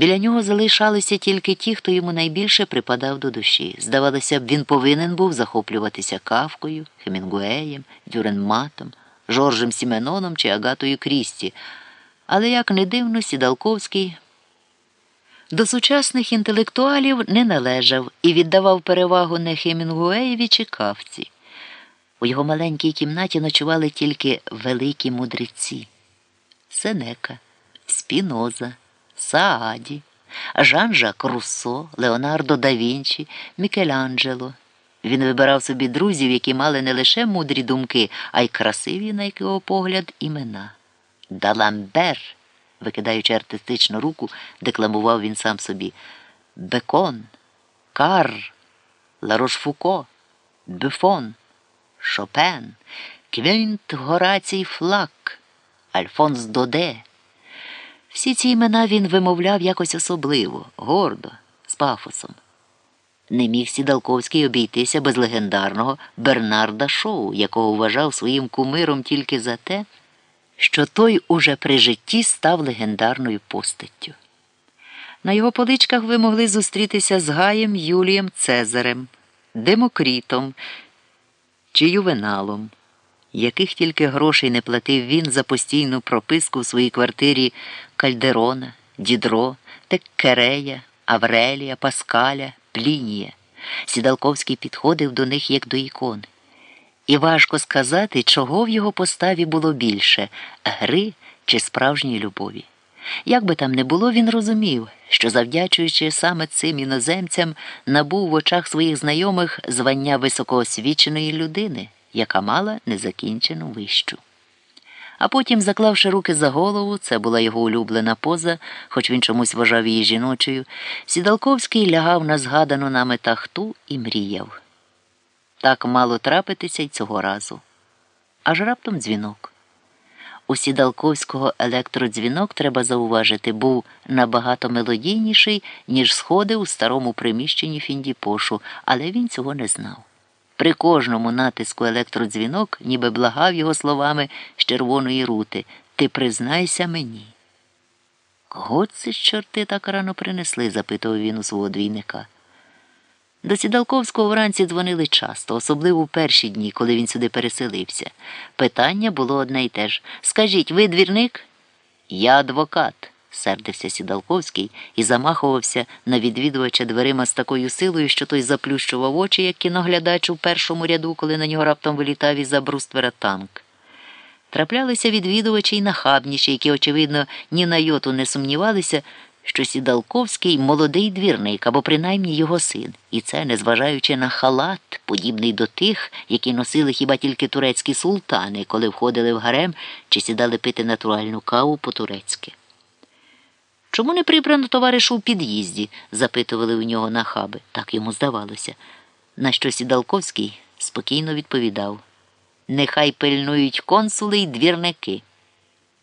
Біля нього залишалися тільки ті, хто йому найбільше припадав до душі. Здавалося б, він повинен був захоплюватися Кавкою, Хемінгуеєм, Дюренматом, Жоржем Сіменоном чи Агатою Крісті. Але, як не дивно, Сідалковський до сучасних інтелектуалів не належав і віддавав перевагу не Хемінгуеєві чи Кавці. У його маленькій кімнаті ночували тільки великі мудреці Сенека, Спіноза, Сааді, Жан-Жак Руссо, Леонардо да Вінчі, Мікеланджело. Він вибирав собі друзів, які мали не лише мудрі думки, а й красиві, на його погляд, імена. Даламбер, викидаючи артистичну руку, декламував він сам собі. Бекон, Кар, Ларошфуко, Бюфон, Шопен, Квінт Горацій Флак, Альфонс Доде. Всі ці імена він вимовляв якось особливо, гордо, з пафосом. Не міг Сідалковський обійтися без легендарного Бернарда Шоу, якого вважав своїм кумиром тільки за те, що той уже при житті став легендарною постаттю. На його поличках ви могли зустрітися з Гаєм Юлієм Цезарем, Демокрітом чи Ювеналом, яких тільки грошей не платив він за постійну прописку в своїй квартирі Кальдерона, Дідро, Теккерея, Аврелія, Паскаля, Плінія. Сідалковський підходив до них як до ікони. І важко сказати, чого в його поставі було більше гри чи справжньої любові. Як би там не було, він розумів, що, завдячуючи саме цим іноземцям, набув в очах своїх знайомих звання високоосвіченої людини, яка мала незакінчену вищу. А потім, заклавши руки за голову, це була його улюблена поза, хоч він чомусь вважав її жіночою, Сідалковський лягав на згадану нами тахту і мріяв. Так мало трапитися й цього разу. Аж раптом дзвінок. У Сідалковського електродзвінок, треба зауважити, був набагато мелодійніший, ніж сходи у старому приміщенні Фіндіпошу, але він цього не знав. При кожному натиску електродзвінок, ніби благав його словами з червоної рути Ти признайся мені. Кого це чорти так рано принесли? запитував він у свого двійника. До Сідалковського вранці дзвонили часто, особливо в перші дні, коли він сюди переселився. Питання було одне й те ж Скажіть, ви двірник? Я адвокат, сердився Сідалковський і замахувався на відвідувача дверима з такою силою, що той заплющував очі, як кіноглядач у першому ряду, коли на нього раптом вилітав із за бруствера танк. Траплялися відвідувачі й нахабніші, які, очевидно, ні на йоту не сумнівалися що Сідалковський молодий двірник або принаймні його син, і це незважаючи на халат, подібний до тих, які носили хіба тільки турецькі султани, коли входили в гарем чи сідали пити натуральну каву по турецьки. Чому не прибрано товаришу у під'їзді? запитували у нього нахаби, так йому здавалося. На що Сідалковський спокійно відповідав Нехай пильнують консули й двірники.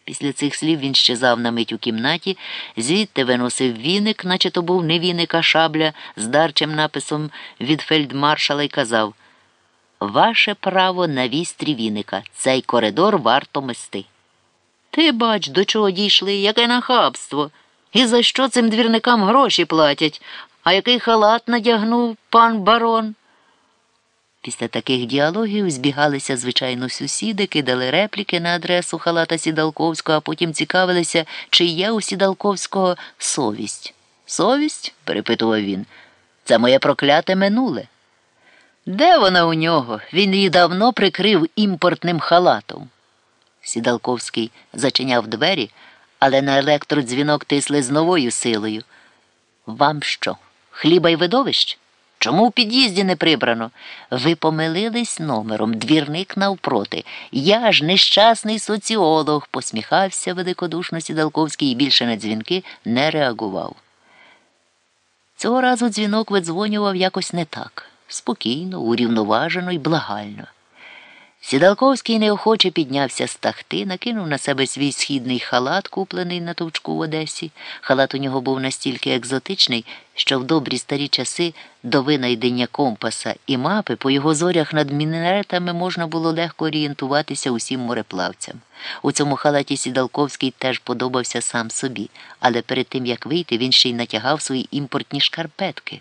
Після цих слів він щезав на мить у кімнаті, звідти виносив віник, наче то був не віник, а шабля, з дарчим написом від фельдмаршала й казав Ваше право на вістрі віника. Цей коридор варто мести. Ти бач, до чого дійшли, яке нахабство. І за що цим двірникам гроші платять, а який халат надягнув пан барон? Після таких діалогів збігалися, звичайно, сусіди, кидали репліки на адресу халата Сідалковського, а потім цікавилися, чи є у Сідалковського совість. Совість? перепитував він. Це моє прокляте минуле. Де вона у нього? Він її давно прикрив імпортним халатом. Сідалковський зачиняв двері, але на електродзвінок тисли з новою силою. Вам що? Хліба й видовищ? Чому в під'їзді не прибрано? Ви помилились номером, двірник навпроти. Я ж нещасний соціолог, посміхався великодушно Сідалковський і більше на дзвінки не реагував. Цього разу дзвінок видзвонював якось не так спокійно, урівноважено і благально. Сідалковський неохоче піднявся з тахти, накинув на себе свій східний халат, куплений на товчку в Одесі. Халат у нього був настільки екзотичний, що в добрі старі часи до винайдення компаса і мапи по його зорях над мінаретами можна було легко орієнтуватися усім мореплавцям. У цьому халаті Сідалковський теж подобався сам собі, але перед тим як вийти, він ще й натягав свої імпортні шкарпетки.